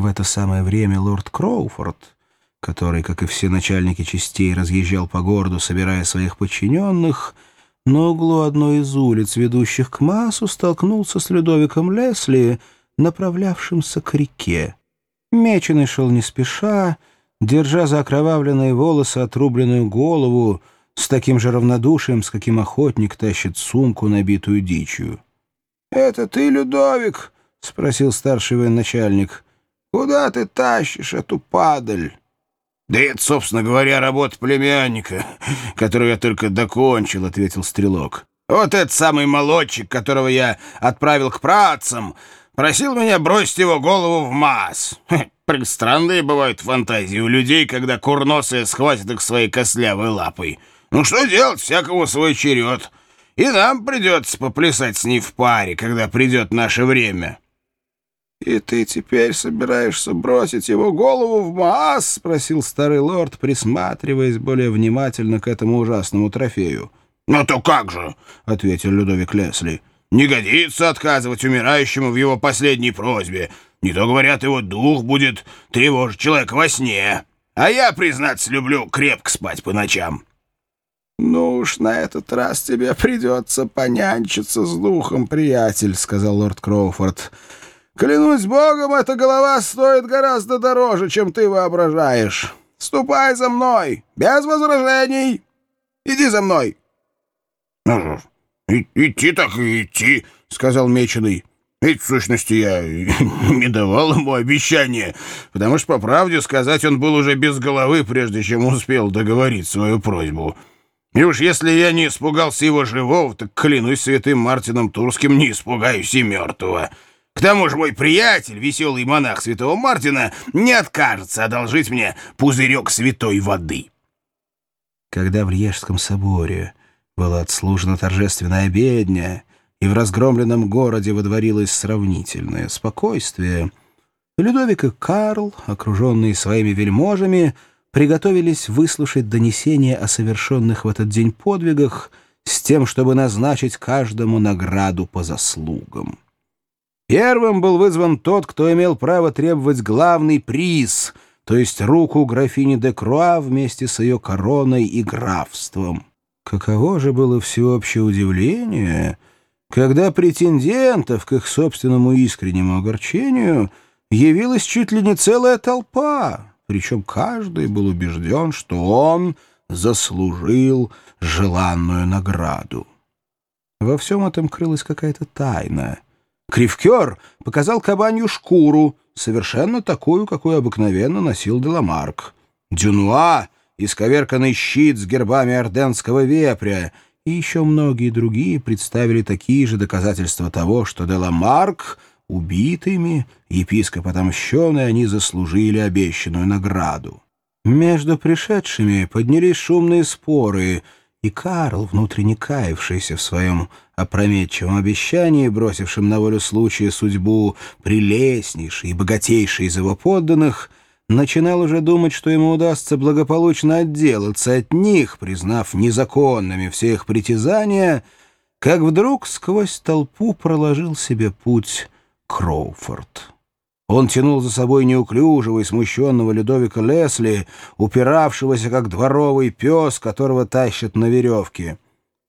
В это самое время лорд Кроуфорд, который, как и все начальники частей, разъезжал по городу, собирая своих подчиненных, на углу одной из улиц, ведущих к Массу, столкнулся с Людовиком Лесли, направлявшимся к реке. Меченый шел не спеша, держа за окровавленные волосы отрубленную голову, с таким же равнодушием, с каким охотник тащит сумку, набитую дичью. «Это ты, Людовик?» — спросил старший военачальник. «Куда ты тащишь эту падаль?» «Да это, собственно говоря, работа племянника, которую я только докончил», — ответил Стрелок. «Вот этот самый молодчик, которого я отправил к працам, просил меня бросить его голову в масс. Странные бывают фантазии у людей, когда курносые схватят их своей костлявой лапой. Ну что делать, всякого свой черед. И нам придется поплясать с ней в паре, когда придет наше время». «И ты теперь собираешься бросить его голову в Маас?» — спросил старый лорд, присматриваясь более внимательно к этому ужасному трофею. «Ну то как же?» — ответил Людовик Лесли. «Не годится отказывать умирающему в его последней просьбе. Не то, говорят, его дух будет тревожить человека во сне. А я, признаться, люблю крепко спать по ночам». «Ну уж на этот раз тебе придется понянчиться с духом, приятель», — сказал лорд Кроуфорд. Клянусь богом, эта голова стоит гораздо дороже, чем ты воображаешь. Ступай за мной, без возражений. Иди за мной. — и, идти так и идти, — сказал Меченый. Ведь, в сущности, я не давал ему обещания, потому что, по правде сказать, он был уже без головы, прежде чем успел договорить свою просьбу. И уж если я не испугался его живого, так, клянусь святым Мартином Турским, не испугаюсь и мертвого. К тому же мой приятель, веселый монах святого Мартина, не откажется одолжить мне пузырек святой воды. Когда в Льежском соборе была отслужена торжественная обедня, и в разгромленном городе водворилось сравнительное спокойствие, Людовик и Карл, окруженные своими вельможами, приготовились выслушать донесения о совершенных в этот день подвигах с тем, чтобы назначить каждому награду по заслугам. Первым был вызван тот, кто имел право требовать главный приз, то есть руку графини де Круа вместе с ее короной и графством. Каково же было всеобщее удивление, когда претендентов, к их собственному искреннему огорчению, явилась чуть ли не целая толпа, причем каждый был убежден, что он заслужил желанную награду. Во всем этом крылась какая-то тайна — Кривкер показал кабанью шкуру, совершенно такую, какую обыкновенно носил Деламарк. Дюнуа — исковерканный щит с гербами орденского вепря, и еще многие другие представили такие же доказательства того, что Деламарк убитыми, епископ отомщенный, они заслужили обещанную награду. Между пришедшими поднялись шумные споры — и Карл, внутренне каявшийся в своем опрометчивом обещании, бросившем на волю случая судьбу прелестнейшей и богатейшей из его подданных, начинал уже думать, что ему удастся благополучно отделаться от них, признав незаконными все их притязания, как вдруг сквозь толпу проложил себе путь Кроуфорд. Он тянул за собой неуклюжего и смущенного Людовика Лесли, упиравшегося, как дворовый пес, которого тащат на веревке.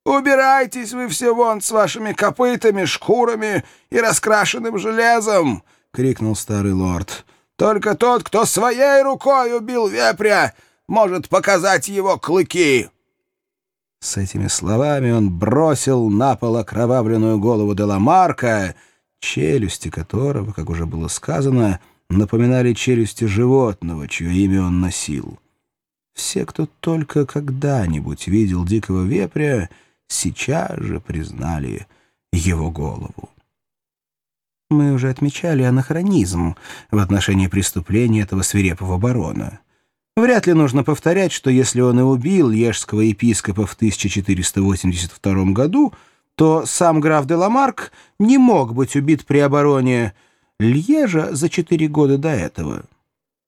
«Убирайтесь вы все вон с вашими копытами, шкурами и раскрашенным железом!» — крикнул старый лорд. «Только тот, кто своей рукой убил вепря, может показать его клыки!» С этими словами он бросил на пол окровавленную голову Деламарка — челюсти которого, как уже было сказано, напоминали челюсти животного, чье имя он носил. Все, кто только когда-нибудь видел дикого вепря, сейчас же признали его голову. Мы уже отмечали анахронизм в отношении преступления этого свирепого барона. Вряд ли нужно повторять, что если он и убил лежского епископа в 1482 году — то сам граф де Ламарк не мог быть убит при обороне Льежа за четыре года до этого.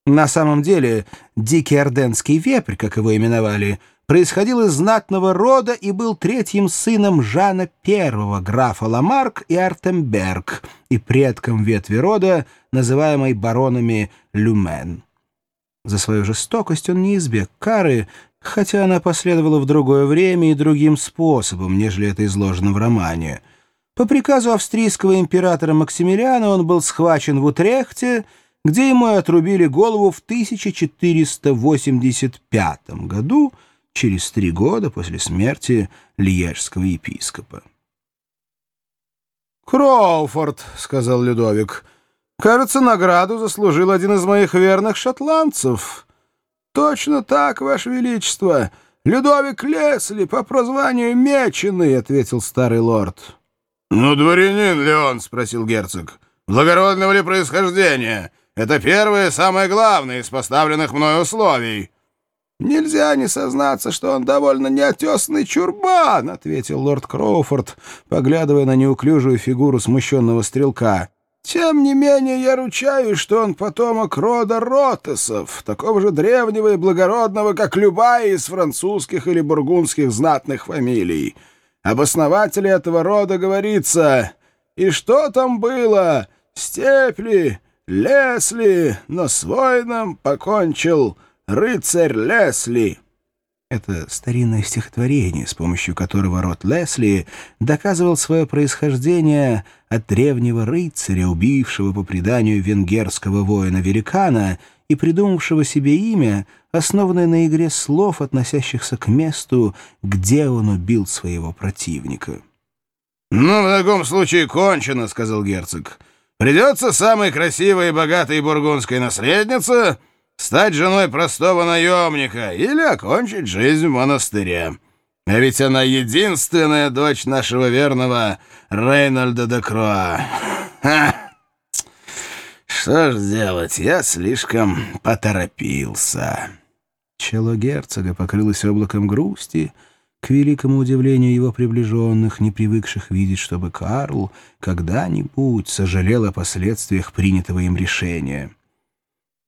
На самом деле, дикий орденский вепрь, как его именовали, происходил из знатного рода и был третьим сыном Жана I, графа Ламарк и Артемберг, и предком ветви рода называемой баронами Люмен. За свою жестокость он не избег кары, хотя она последовала в другое время и другим способом, нежели это изложено в романе. По приказу австрийского императора Максимилиана он был схвачен в Утрехте, где ему отрубили голову в 1485 году, через три года после смерти лиежского епископа. «Кроуфорд», — сказал Людовик, — «кажется, награду заслужил один из моих верных шотландцев». «Точно так, Ваше Величество! Людовик Лесли по прозванию Меченый», — ответил старый лорд. «Ну, дворянин ли он?» — спросил герцог. «Благородного ли происхождения? Это первое и самое главное из поставленных мной условий». «Нельзя не сознаться, что он довольно неотесный чурбан», — ответил лорд Кроуфорд, поглядывая на неуклюжую фигуру смущенного стрелка. «Тем не менее я ручаюсь, что он потомок рода Ротесов, такого же древнего и благородного, как любая из французских или бургундских знатных фамилий. Об основателе этого рода говорится. И что там было? Степли, Лесли, но с воином покончил рыцарь Лесли». Это старинное стихотворение, с помощью которого род Лесли доказывал свое происхождение от древнего рыцаря, убившего по преданию венгерского воина-великана и придумавшего себе имя, основанное на игре слов, относящихся к месту, где он убил своего противника. «Ну, в таком случае кончено», — сказал герцог. «Придется самой красивой и богатой бургундской наследнице...» стать женой простого наемника или окончить жизнь в монастыре. А ведь она единственная дочь нашего верного Рейнольда де Кроа. Что ж делать, я слишком поторопился». Чело герцога покрылось облаком грусти, к великому удивлению его приближенных, не привыкших видеть, чтобы Карл когда-нибудь сожалел о последствиях принятого им решения.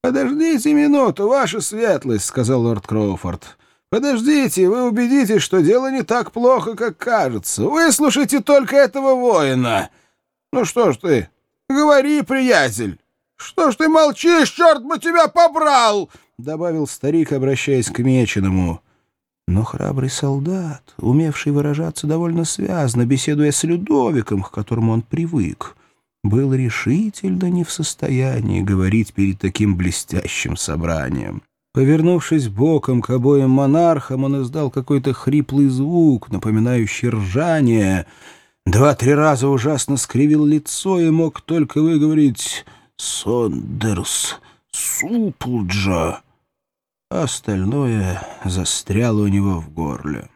«Подождите минуту, ваша светлость», — сказал лорд Кроуфорд. «Подождите, вы убедитесь, что дело не так плохо, как кажется. Выслушайте только этого воина. Ну что ж ты, говори, приятель. Что ж ты молчишь, черт бы тебя побрал!» — добавил старик, обращаясь к Меченому. Но храбрый солдат, умевший выражаться довольно связно, беседуя с Людовиком, к которому он привык, — был решительно не в состоянии говорить перед таким блестящим собранием. Повернувшись боком к обоим монархам, он издал какой-то хриплый звук, напоминающий ржание. Два-три раза ужасно скривил лицо и мог только выговорить «Сондерс, Суплджа». Остальное застряло у него в горле.